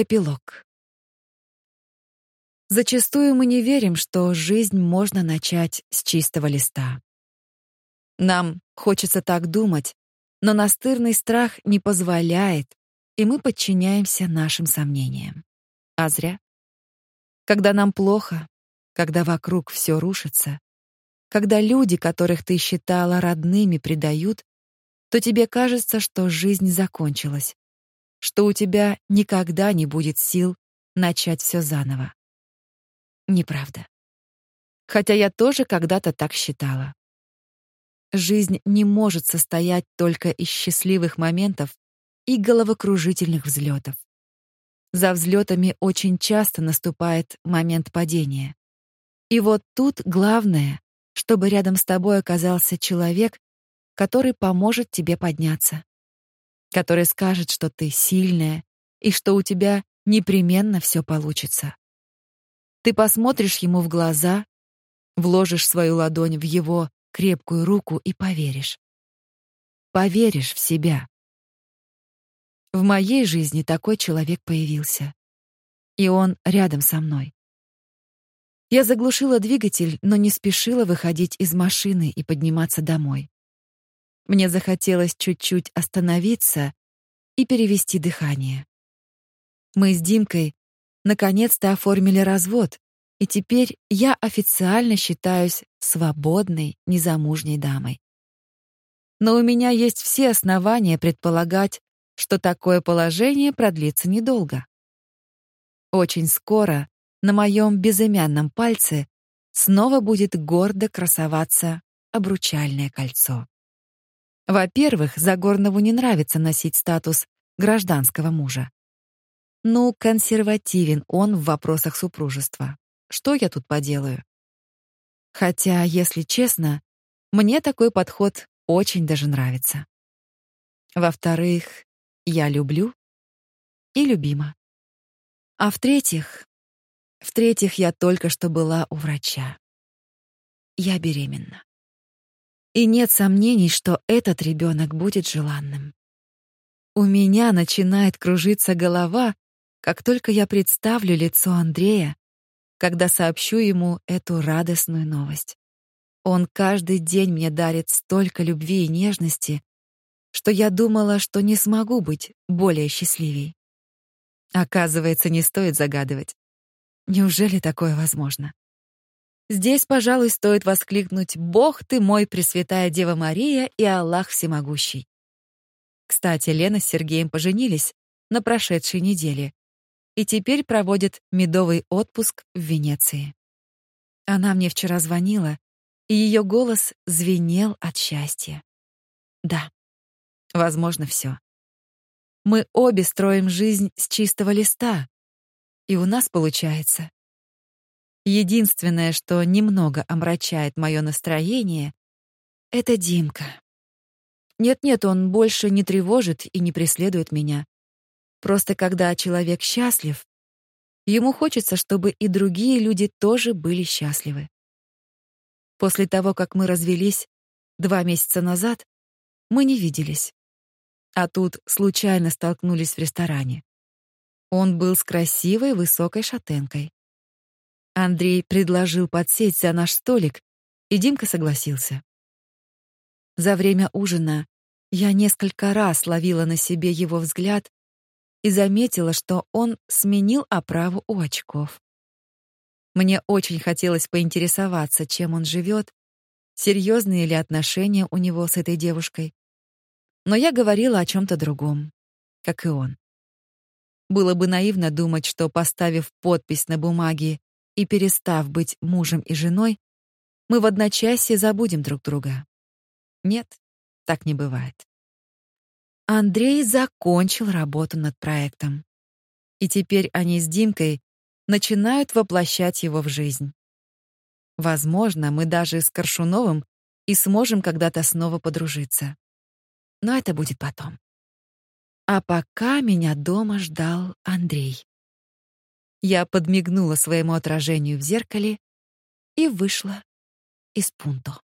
Эпилог. Зачастую мы не верим, что жизнь можно начать с чистого листа. Нам хочется так думать, но настырный страх не позволяет, и мы подчиняемся нашим сомнениям. А зря. Когда нам плохо, когда вокруг все рушится, когда люди, которых ты считала родными, предают, то тебе кажется, что жизнь закончилась что у тебя никогда не будет сил начать все заново. Неправда. Хотя я тоже когда-то так считала. Жизнь не может состоять только из счастливых моментов и головокружительных взлетов. За взлетами очень часто наступает момент падения. И вот тут главное, чтобы рядом с тобой оказался человек, который поможет тебе подняться который скажет, что ты сильная и что у тебя непременно все получится. Ты посмотришь ему в глаза, вложишь свою ладонь в его крепкую руку и поверишь. Поверишь в себя. В моей жизни такой человек появился. И он рядом со мной. Я заглушила двигатель, но не спешила выходить из машины и подниматься домой. Мне захотелось чуть-чуть остановиться и перевести дыхание. Мы с Димкой наконец-то оформили развод, и теперь я официально считаюсь свободной, незамужней дамой. Но у меня есть все основания предполагать, что такое положение продлится недолго. Очень скоро на моем безымянном пальце снова будет гордо красоваться обручальное кольцо. Во-первых, Загорнову не нравится носить статус гражданского мужа. Ну, консервативен он в вопросах супружества. Что я тут поделаю? Хотя, если честно, мне такой подход очень даже нравится. Во-вторых, я люблю и любима. А в-третьих, в-третьих, я только что была у врача. Я беременна. И нет сомнений, что этот ребенок будет желанным. У меня начинает кружиться голова, как только я представлю лицо Андрея, когда сообщу ему эту радостную новость. Он каждый день мне дарит столько любви и нежности, что я думала, что не смогу быть более счастливей. Оказывается, не стоит загадывать. Неужели такое возможно? Здесь, пожалуй, стоит воскликнуть «Бог ты мой, Пресвятая Дева Мария и Аллах Всемогущий». Кстати, Лена с Сергеем поженились на прошедшей неделе и теперь проводят медовый отпуск в Венеции. Она мне вчера звонила, и ее голос звенел от счастья. Да, возможно, все. Мы обе строим жизнь с чистого листа, и у нас получается. Единственное, что немного омрачает мое настроение, это Димка. Нет-нет, он больше не тревожит и не преследует меня. Просто когда человек счастлив, ему хочется, чтобы и другие люди тоже были счастливы. После того, как мы развелись два месяца назад, мы не виделись. А тут случайно столкнулись в ресторане. Он был с красивой высокой шатенкой. Андрей предложил подсесть за наш столик, и Димка согласился. За время ужина я несколько раз ловила на себе его взгляд и заметила, что он сменил оправу у очков. Мне очень хотелось поинтересоваться, чем он живет, серьезные ли отношения у него с этой девушкой. Но я говорила о чем то другом, как и он. Было бы наивно думать, что поставив подпись на бумаге и перестав быть мужем и женой, мы в одночасье забудем друг друга. Нет, так не бывает. Андрей закончил работу над проектом. И теперь они с Димкой начинают воплощать его в жизнь. Возможно, мы даже с Коршуновым и сможем когда-то снова подружиться. Но это будет потом. А пока меня дома ждал Андрей. Я подмигнула своему отражению в зеркале и вышла из пунто.